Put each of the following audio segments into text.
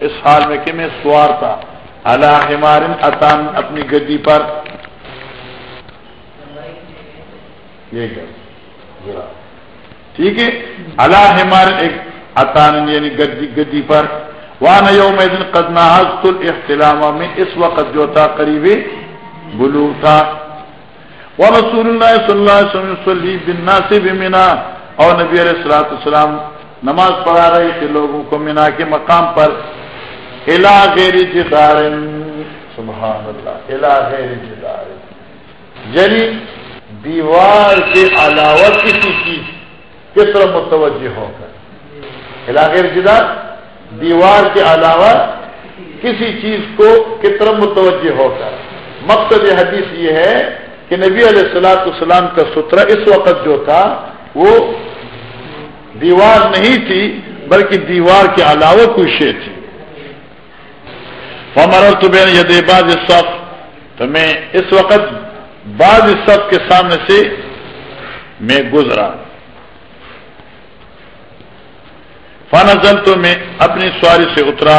اس حال میں کہ میں سوار تھا۔ اللہ ہمارن اطان اپنی گدی پر۔ یہ ٹھیک ہے؟ اللہ ہمارن ایک اطان یعنی گدی گدی پر۔ وہاں یوم دن قدنا حض اختلاف میں اس وقت جو تھا قریبی بلو تھا۔ وہ رسول اللہ صلی اللہ علیہ وسلم بنا سے بھی مینا اور نبی علیہ السلاۃ السلام نماز پڑھا رہے تھے لوگوں کو مینا کے مقام پر۔ الا غیر سبحان اللہ غیر یعنی دیوار کے علاوہ کسی چیز کس طرح متوجہ ہو کر۔ الا غیر جدار، دیوار کے علاوہ کسی چیز کو کس طرح متوجہ ہو کر۔ مقصد حدیث یہ ہے کہ نبی علیہ السلاۃ السلام کا سترا اس وقت جو تھا، وہ دیوار نہیں تھی، بلکہ دیوار کے علاوہ کوئی شے تھی۔ ہمارا تو بین یہ بعض صف تو میں اس وقت بعض صف کے سامنے سے میں گزرا. فنزل تو میں اپنی سواری سے اترا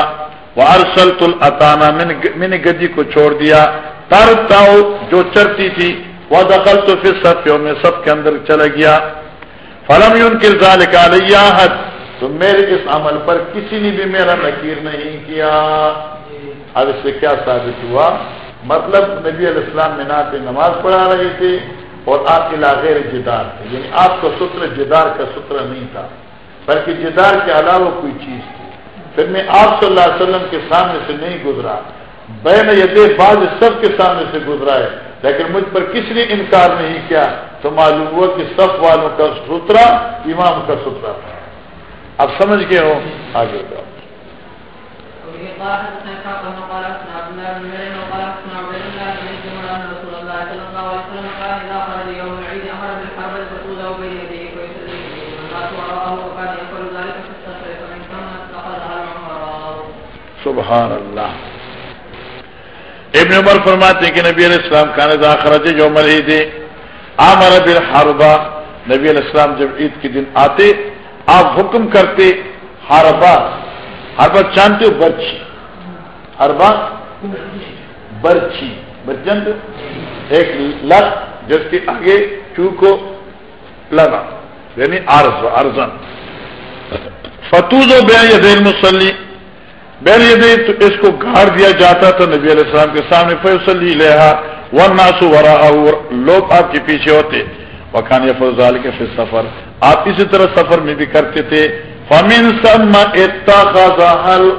وہ ارسل تل اطانا میں نے گدی کو چھوڑ دیا. تر جو چرتی تھی وہ دخل تو پھر سب میں سب کے اندر چلا گیا. فلم ان کے ظال کا حد تو میرے اس عمل پر کسی نے بھی میرا نکیر نہیں کیا. اب اس سے کیا ثابت ہوا؟ مطلب نبی علیہ السلام میں پہ نماز پڑھا رہے تھے اور آپ کے لاغیر جدار تھے یعنی آپ کا ستر، جدار کا ستر نہیں تھا، بلکہ جدار کے علاوہ کوئی چیز تھی۔ پھر میں آپ صلی اللہ علیہ وسلم کے سامنے سے نہیں گزرا۔ بین یہ بعض سب کے سامنے سے گزرا ہے، لیکن مجھ پر کس نے انکار نہیں کیا تو معلوم ہوا کہ سب والوں کا سترا امام کا سترا تھا۔ اب سمجھ گئے ہو؟ آگے کا سبحان اللہ۔ ابن عمر فرماتے کہ نبی علیہ السلام کا خرج جو مرحی دے آمر بل ہاربا نبی علیہ السلام جب عید کے دن آتے، آپ حکم کرتے ہاربا ہربا جانتے ہو برچی ہربا برچی برچند ایک لت جس کے آگے چو کو لگا۔ یعنی آرز ارزن فتوز و بے دین مسلی بین یہ تو اس کو گاڑ دیا جاتا تھا نبی علیہ السلام کے سامنے۔ فیصلی لہا ور ناسو ورا لوگ آپ کے پیچھے ہوتے۔ وقان فضال کے پھر سفر آپ اسی طرح سفر میں بھی کرتے تھے۔ فمین سم اتخل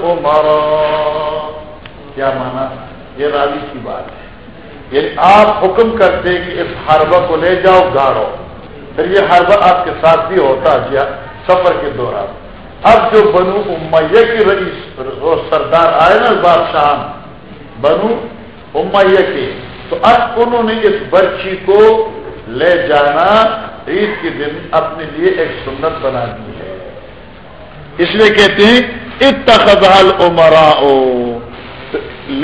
کیا مانا؟ یہ راوی کی بات ہے۔ یعنی آپ حکم کرتے کہ اس ہربا کو لے جاؤ گاڑو پھر یہ ہربا آپ کے ساتھ بھی ہوتا کیا سفر کے دوران۔ اب جو بنو امیہ کی رئیس سردار آئے نا بادشاہ، بنو امیہ کے، تو اب انہوں نے اس برچی کو لے جانا عید کے دن اپنے لیے ایک سنت بنا دی۔ اس لیے کہتے ہیں اتخذال عمرا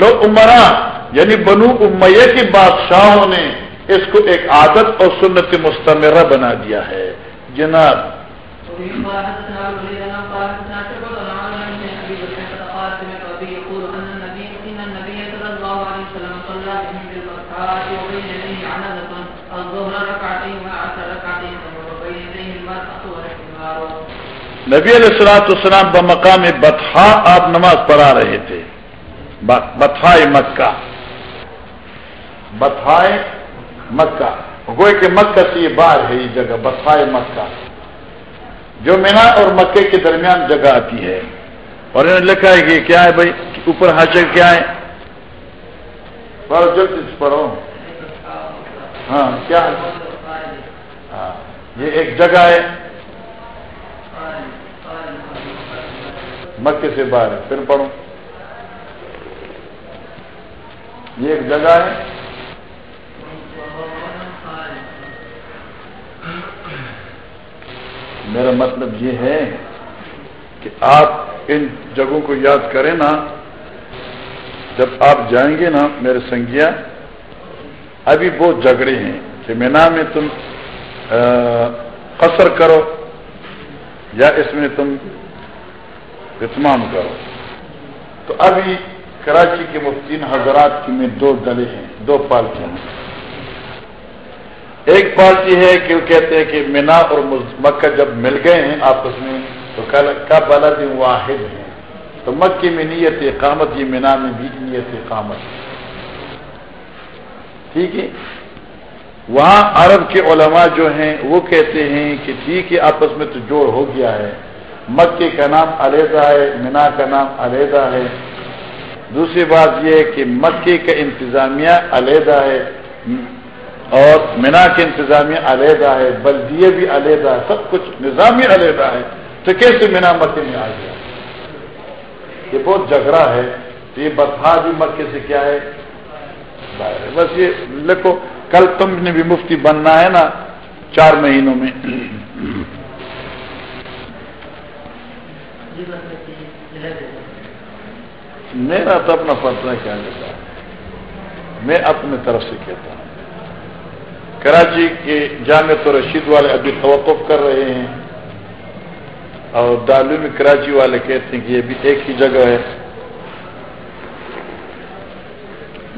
لو عمرا یعنی بنو امیہ کے بادشاہوں نے اس کو ایک عادت اور سنت مستمرہ بنا دیا ہے۔ جناب نبی علیہ السلاۃ السلام بمقام بتھا آپ نماز پڑھا رہے تھے۔ بتھائے مکہ۔ بتھائے مکہ۔ گوئے کہ مکہ سے یہ بار ہے یہ جگہ بتھائے مکہ۔ جو مینا اور مکے کے درمیان جگہ آتی ہے۔ اور انہوں نے لکھا ہے کہ کیا ہے بھائی؟ اوپر حاصل کیا ہے؟ پڑھو جلدی پڑھو۔ ہاں کیا ہاں یہ ایک جگہ ہے۔ مکے سے باہر ہے، پھر پڑھو۔ یہ ایک جگہ ہے۔ میرا مطلب یہ ہے کہ آپ ان جگہوں کو یاد کریں نا، جب آپ جائیں گے نا میرے سنگیا، ابھی بہت جھگڑے ہیں کہ مینا میں تم قصر کرو۔ یا اس میں تم اتمام کرو۔ تو ابھی کراچی کے مفتین حضرات کی میں دو دلے ہیں، دو پارٹیاں ہیں۔ ایک پارٹی ہے کہ وہ کہتے ہیں کہ مینا اور مکہ جب مل گئے ہیں آپس میں، تو کا بلد واحد ہے تو مکے میں نیت اقامت، یہ مینا میں بھی نیت اقامت۔ ٹھیک ہے؟ وہاں عرب کے علماء جو ہیں وہ کہتے ہیں کہ ٹھیک ہے، آپس میں تو جوڑ ہو گیا ہے۔ مکے کا نام علیحدہ ہے، مینا کا نام علیحدہ ہے۔ دوسری بات یہ ہے کہ مکے کا انتظامیہ علیحدہ ہے اور مینا کے انتظامیہ علیحدہ ہے بلدیے بھی علیحدہ ہے سب کچھ نظامی علیحدہ ہے۔ تو کیسے مینا مکے میں آ گیا؟ یہ بہت جھگڑا ہے۔ یہ برفا بھی مکے سے کیا ہے؟ بس یہ لکھو۔ کل تم نے بھی مفتی بننا ہے نا چار مہینوں میں۔ میرا تو اپنا فیصلہ کیا لیتا میں اپنے طرف سے کہتا ہوں۔ کراچی کے جامع تو رشید والے ابھی توقف کر رہے ہیں۔ اور دالو کراچی والے کہتے ہیں کہ یہ بھی ایک ہی جگہ ہے۔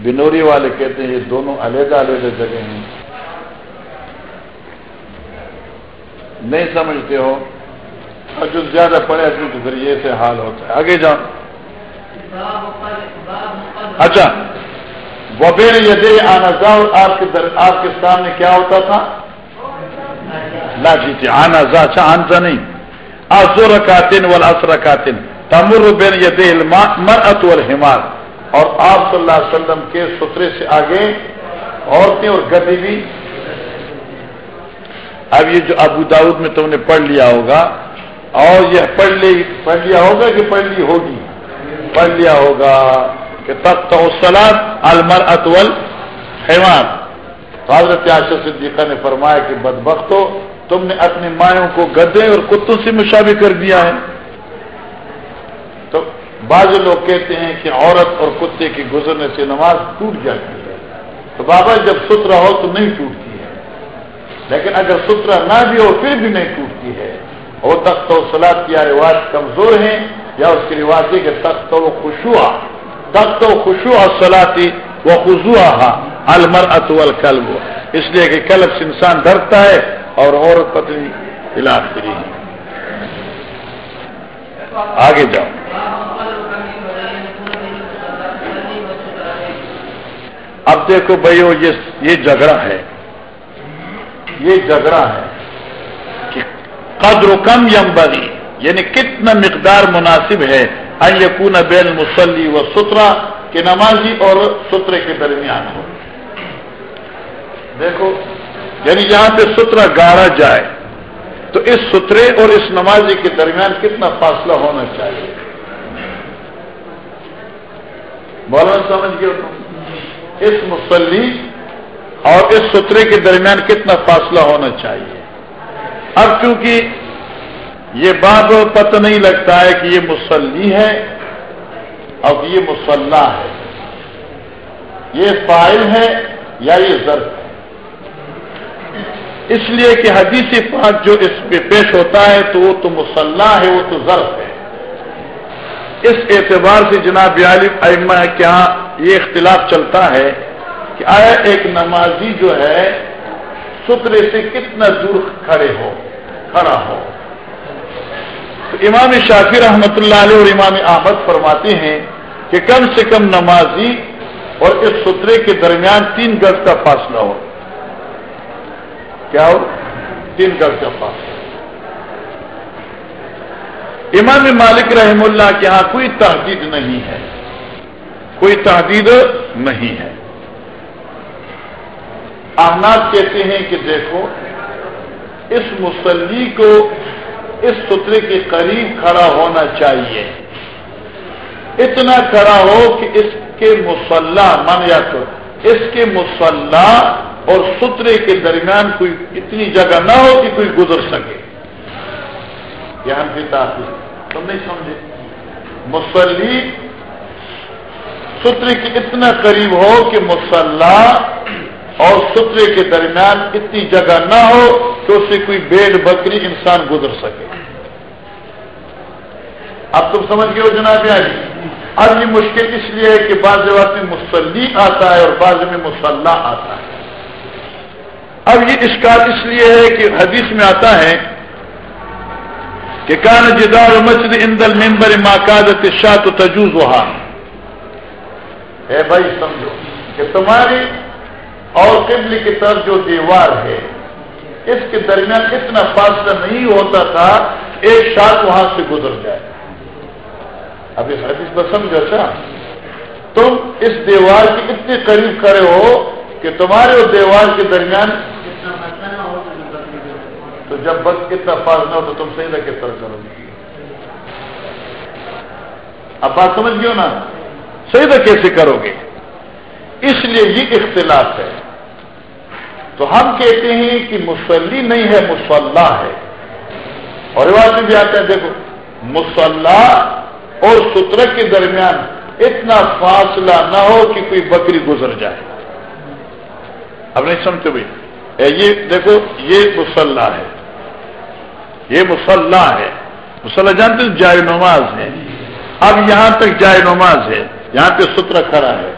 بنوری والے کہتے ہیں یہ دونوں علیحدہ علیحدہ جگہ ہیں۔ نہیں سمجھتے ہو۔ اور جو زیادہ پڑے آدمی تو پھر یہ سے حال ہوتا ہے۔ آگے جاؤ۔ اچھا۔ وبیر یہ آنا جاؤ آپ کے در آپ کے سامنے کیا ہوتا تھا؟ لا جی, جی، آنا جا اچھا آنزا نہیں۔ آسو رکاتن والا رکاتن تمر بین یہ مر ات والحمار۔ اور آپ صلی اللہ علیہ وسلم کے سترے سے آگے عورتیں اور گدی بھی۔ اب یہ جو ابو داود میں تم نے پڑھ لیا ہوگا، اور یہ پڑھ لی پڑھ لیا ہوگا کہ پڑھ لی ہوگی؟ پڑھ لیا ہوگا کہ تب تو سلاد المر اتول خیمان حضرت عاشر صدیقہ نے فرمایا کہ بد ہو تم نے اپنی مایوں کو گدے اور کتوں سے مشابہ کر دیا ہے۔ بعض لوگ کہتے ہیں کہ عورت اور کتے کے گزرنے سے نماز ٹوٹ جاتی ہے۔ تو بابا جب سترا ہو تو نہیں ٹوٹتی ہے۔ لیکن اگر سترا نہ بھی ہو پھر بھی نہیں ٹوٹتی ہے۔ وہ تخت و سلاد کی رواج کمزور ہیں یا اس کی رواج ہے کہ تخت و خوشوا تخت و خوشو سلاتی وہ خزو المر اتول کلب اس لیے کہ کلب سے انسان ڈرتا ہے اور عورت پتنی علاج کری ہے۔ آگے جاؤ۔ اب دیکھو بھائیو، یہ جھگڑا ہے۔ یہ جھگڑا ہے کہ قدر و کم یمبانی یعنی کتنا مقدار مناسب ہے یقون بین مسلی و سترا کہ نمازی اور سترے کے درمیان ہو۔ دیکھو یعنی جہاں پہ سترا گاڑا جائے، تو اس سترے اور اس نمازی کے درمیان کتنا فاصلہ ہونا چاہیے؟ بولنا سمجھ گئے؟ اس مسلی اور اس سترے کے درمیان کتنا فاصلہ ہونا چاہیے؟ اب چونکہ یہ بات پتہ نہیں لگتا ہے کہ یہ مسلی ہے اب یہ مسلح ہے۔ یہ فائل ہے یا یہ ضرف ہے؟ اس لیے کہ حدیث پاک جو اس پہ پیش ہوتا ہے تو وہ تو مسلح ہے، وہ تو ضرف ہے۔ اس اعتبار سے جناب عالم ائمہ کے یہاں یہ اختلاف چلتا ہے کہ آیا ایک نمازی جو ہے، سترے سے کتنا دور کھڑے ہو، کھڑا ہو۔ تو امام شافی رحمت اللہ علیہ اور امام احمد فرماتے ہیں کہ کم سے کم نمازی اور اس سترے کے درمیان تین گز کا فاصلہ ہو۔ کیا ہو؟ تین گز کا فاصلہ۔ امام مالک رحم اللہ کے ہاں کوئی تحدید نہیں ہے۔ کوئی تحدید نہیں ہے۔ احناف کہتے ہیں کہ دیکھو، اس مسلی کو اس سترے کے قریب کھڑا ہونا چاہیے۔ اتنا کھڑا ہو کہ اس کے مسلح من یا تو، اس کے مسلح اور سترے کے درمیان کوئی اتنی جگہ نہ ہو کہ کوئی گزر سکے۔ یہاں بھی تاخیر، تم نہیں سمجھے؟ مسلی سترے کے اتنا قریب ہو کہ مسلح اور سترے کے درمیان اتنی جگہ نہ ہو کہ اس سے کوئی بیڑ بکری انسان گزر سکے۔ اب تم سمجھ گئے ہو جناب آئی اب یہ مشکل اس لیے ہے کہ بعض وقت میں مسلی آتا ہے اور بعض میں مسلح آتا ہے۔ اب یہ اشکال اس لیے ہے کہ حدیث میں آتا ہے کہ کان جدار مسجد اندل ممبر ماکادت شاہ تو تجوز وہاں ہے بھائی، سمجھو کہ تمہاری اور قبل کی طرف جو دیوار ہے، اس کے درمیان اتنا فاصلہ نہیں ہوتا تھا، ایک شاخ وہاں سے گزر جائے۔ اب اس حدیث پر سمجھو اچھا تم اس دیوار کے اتنے قریب کھڑے ہو کہ تمہارے اور دیوار کے درمیان تو جب وقت اتنا فاصلہ نہ ہو تو تم صحیح لگے طرح کرو گے اب بات سمجھ گئے نا؟ صحیح کیسے کرو گے اس لیے یہ اختلاف ہے۔ تو ہم کہتے ہیں کہ مسلی نہیں ہے مسلح ہے۔ اور رواج میں بھی آتا ہے، دیکھو مسلح اور ستر کے درمیان اتنا فاصلہ نہ ہو کہ کوئی بکری گزر جائے۔ اب نہیں سمجھتے بھائی؟ یہ دیکھو، یہ مسلح ہے۔ یہ مسلح ہے۔ مسلح جانتے جائے نماز ہے۔ اب یہاں تک جائے نماز ہے۔ یہاں پہ ستر کھڑا ہے۔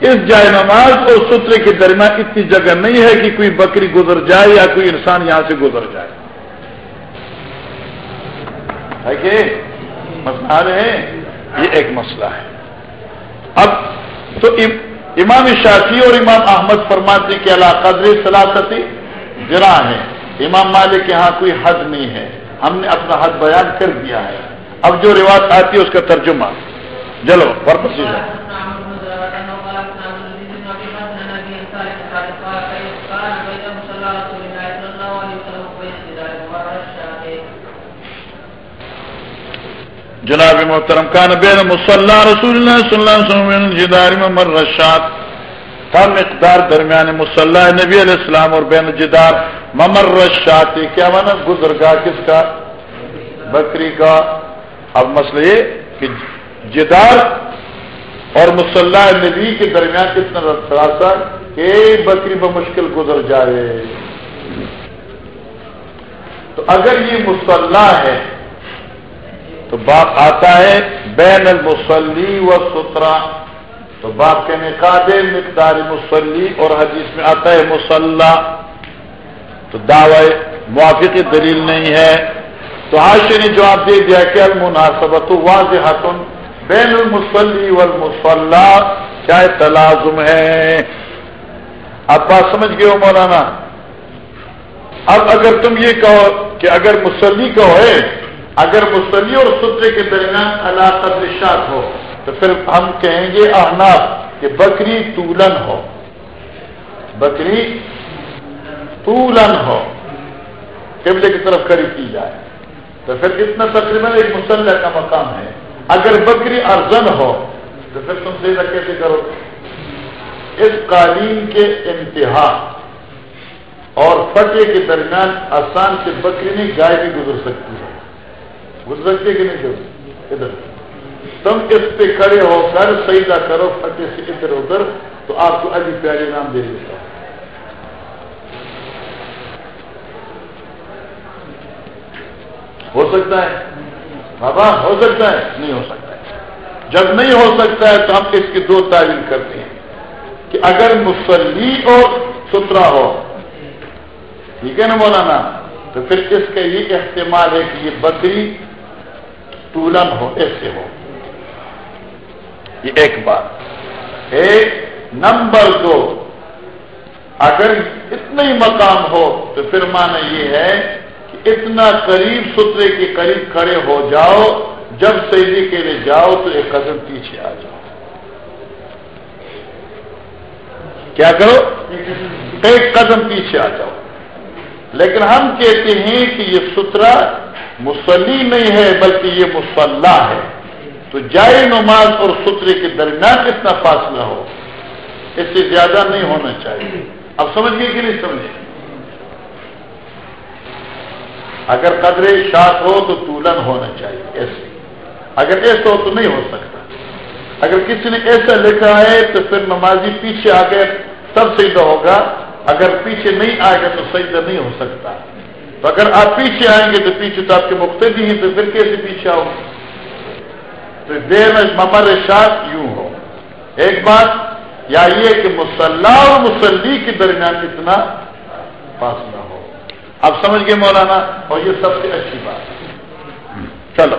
اس جائے نماز اور سترے کے درمیان اتنی جگہ نہیں ہے کہ کوئی بکری گزر جائے یا کوئی انسان یہاں سے گزر جائے۔ ہے کہ مسئلہ ہے؟ یہ ایک مسئلہ ہے۔ اب تو امام شافی اور امام احمد فرماتے کہ اللہ قدر سلاطتی جرا ہے امام مالک کے یہاں کوئی حد نہیں ہے۔ ہم نے اپنا حد بیان کر دیا ہے۔ اب جو رواج آتی ہے اس کا ترجمہ۔ چلو پرپس ہے جناب محترم، کان بین مسلح رسول اللہ صلی اللہ علیہ وسلم جدار مر رشاد تھا مقدار درمیان مسلح نبی علیہ السلام اور بین جدار ممر رشاتی کیا مانا گزرگاہ کس کا؟ بکری کا۔ اب مسئلہ یہ کہ جدار اور مسلح نبی کے درمیان کتنا راستہ کہ بکری بمشکل گزر جائے۔ تو اگر یہ مسلح ہے، تو باپ آتا ہے، بین المسلی و سترا تو باپ کے نکاح مقدار مسلی اور حدیث میں آتا ہے مسلح تو دعوی موافقی دلیل نہیں ہے۔ تو حاشی نے جواب دے دیا کہ المناسبت واضح بین المسلی والمسلح کیا تلازم ہے۔ آپ بات سمجھ گئے ہو مولانا؟ اب اگر تم یہ کہو کہ اگر مسلی کا ہے، اگر مسلی اور سترے کے درمیان علاقہ شاط ہو، تو پھر ہم کہیں گے احناف کہ بکری تولن ہو۔ بکری طولن ہو۔ قبلے کی طرف قریب کی جائے۔ تو پھر اتنا تقریباً ایک مسلح کا مقام ہے۔ اگر بکری ارزن ہو، تو پھر تم سے کیسے کرو؟ اس قالین کے انتہا۔ اور فتح کے درمیان آسان سے بکری نہیں، گائے بھی گزر سکتی ہے۔ گزر سکتی کہ نہیں ادھر۔ تم اس پہ کھڑے ہو کر سیدا کرو، فتح سے ادھر ادھر، تو آپ کو ابھی پیارے نام دے دیتا ہوں۔ ہو سکتا ہے؟ بابا ہو سکتا ہے؟ نہیں ہو سکتا ہے۔ جب نہیں ہو سکتا ہے تو ہم اس کی دو تعلیم کرتے ہیں کہ اگر مسلی ہو ستھرا ہو۔ ٹھیک ہے نا مولانا؟ تو پھر اس کا یہ احتمال ہے کہ یہ بکری طولن ہو، ایسے ہو۔ یہ ایک بات۔ ایک نمبر دو، اگر اتنا ہی مقام ہو تو پھر مانا یہ ہے اتنا قریب سترے کے قریب کھڑے ہو جاؤ، جب سیدی کے لیے جاؤ تو ایک قدم پیچھے آ جاؤ۔ کیا کرو؟ ایک قدم پیچھے آ جاؤ۔ لیکن ہم کہتے ہیں کہ یہ سترا مسلی نہیں ہے، بلکہ یہ مسلح ہے۔ تو جائے نماز اور سترے کے درمیان کتنا فاصلہ ہو، اس سے زیادہ نہیں ہونا چاہیے۔ اب سمجھ گئے کہ نہیں سمجھے اگر قدرے شاخ ہو تو تولن ہونا چاہیے، ایسے۔ اگر ایسا ہو تو نہیں ہو سکتا۔ اگر کسی نے ایسا لکھا ہے تو پھر نمازی پیچھے آ گئے تب سیدھا ہوگا۔ اگر پیچھے نہیں آئے گا تو سیدھا نہیں ہو سکتا۔ تو اگر آپ پیچھے آئیں گے تو پیچھے تو آپ کے مختلف ہیں، تو پھر کیسے پیچھے آؤ تو دیر میں ممر شاہ یوں ہو۔ ایک بات یا یہ کہ مسلح اور مسلی کے درمیان اتنا فاصلہ اب سمجھ گئے مولانا اور یہ سب سے اچھی بات چلو۔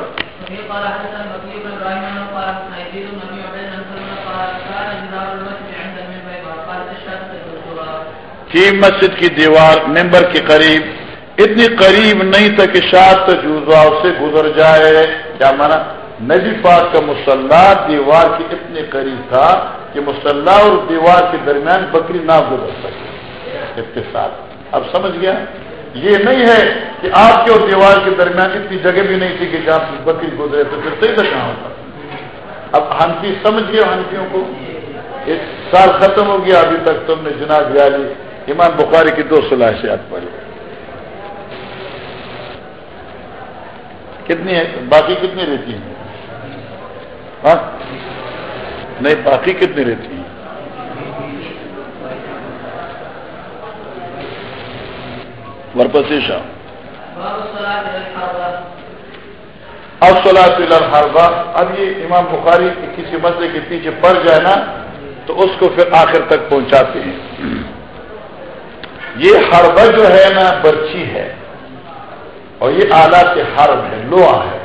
کی مسجد کی دیوار ممبر کے قریب، اتنی قریب نہیں تھا کہ شاید تجوزہ سے گزر جائے۔ کیا مانا؟ نبی پاک کا مسلح دیوار کے اتنے قریب تھا کہ مسلح اور دیوار کے درمیان بکری نہ گزر سکے۔ اتصال اب سمجھ گیا؟ یہ نہیں ہے کہ آپ کے اور دیوار کے درمیان اتنی جگہ بھی نہیں تھی کہ جہاں بکری گزرے تو پھر صحیح تھا کہاں ہوتا؟ اب ہنسی سمجھ گئے ہنسیوں کو؟ ایک سال ختم ہو گیا، ابھی تک تم نے جناب یاری جی، امام بخاری کی دو صلاحیت پڑھی۔ کتنی ہے؟ باقی کتنی رہتی ہیں؟ ہاں؟ نہیں، باقی کتنی رہتی ہیں؟ ورپسی شاہ اب سولہ اب یہ امام بخاری کسی مسئلے کے پیچھے پڑ جائے نا تو اس کو پھر آخر تک پہنچاتے ہیں۔ یہ ہربا جو ہے نا برچی ہے۔ اور یہ آلات حرب ہے لوہا ہے۔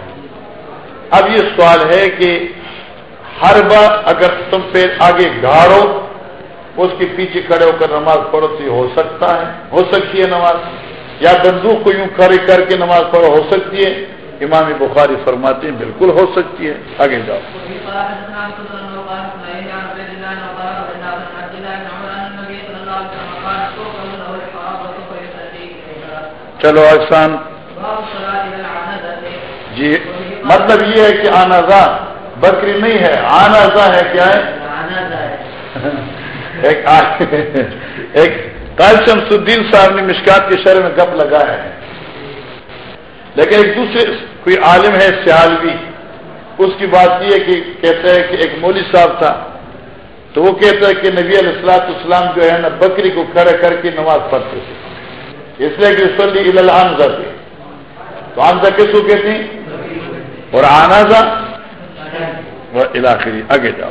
اب یہ سوال ہے کہ ہر بار اگر تم پہ آگے گاڑو اس کے پیچھے کھڑے ہو کر نماز پڑھو تو یہ ہو سکتا ہے ہو سکتی ہے نماز۔ یا بندوق کو یوں کھڑے کر کے نماز پڑھو ہو سکتی ہے؟ امام بخاری فرماتے ہیں بالکل ہو سکتی ہے۔ آگے جاؤ۔ چلو احسان۔ جی مطلب یہ ہے کہ آنازا بکری نہیں ہے۔ آنازا ہے کیا ہے؟ ایک کال شمس الدین صاحب نے مشکات کے شہر میں گپ لگایا ہے۔ لیکن ایک دوسرے کوئی عالم ہے سیالوی، اس کی بات یہ ہے کہ کہتا ہے کہ ایک مولوی صاحب تھا، تو وہ کہتا ہے کہ نبی علیہ السلاط اسلام جو ہے نا، بکری کو کھڑے کر کے نماز پڑھتے تھے۔ اس لیے کہ سلی الحمزہ تھے۔ تو حمزہ کس کو کہتے ہیں؟ اور آنازا وہ علاقے آگے جاؤ۔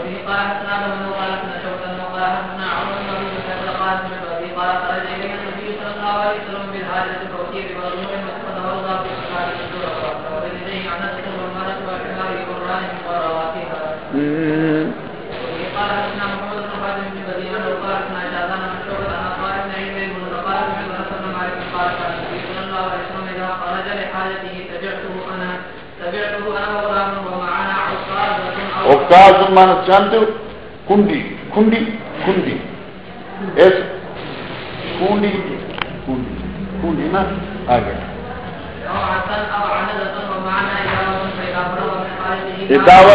مان جانتے ہو کنڈی کنڈی کنڈی کنڈی کنڈی کنڈی نا؟ آگے۔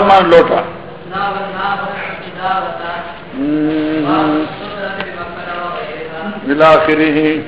مان لوٹا۔ ملا ہی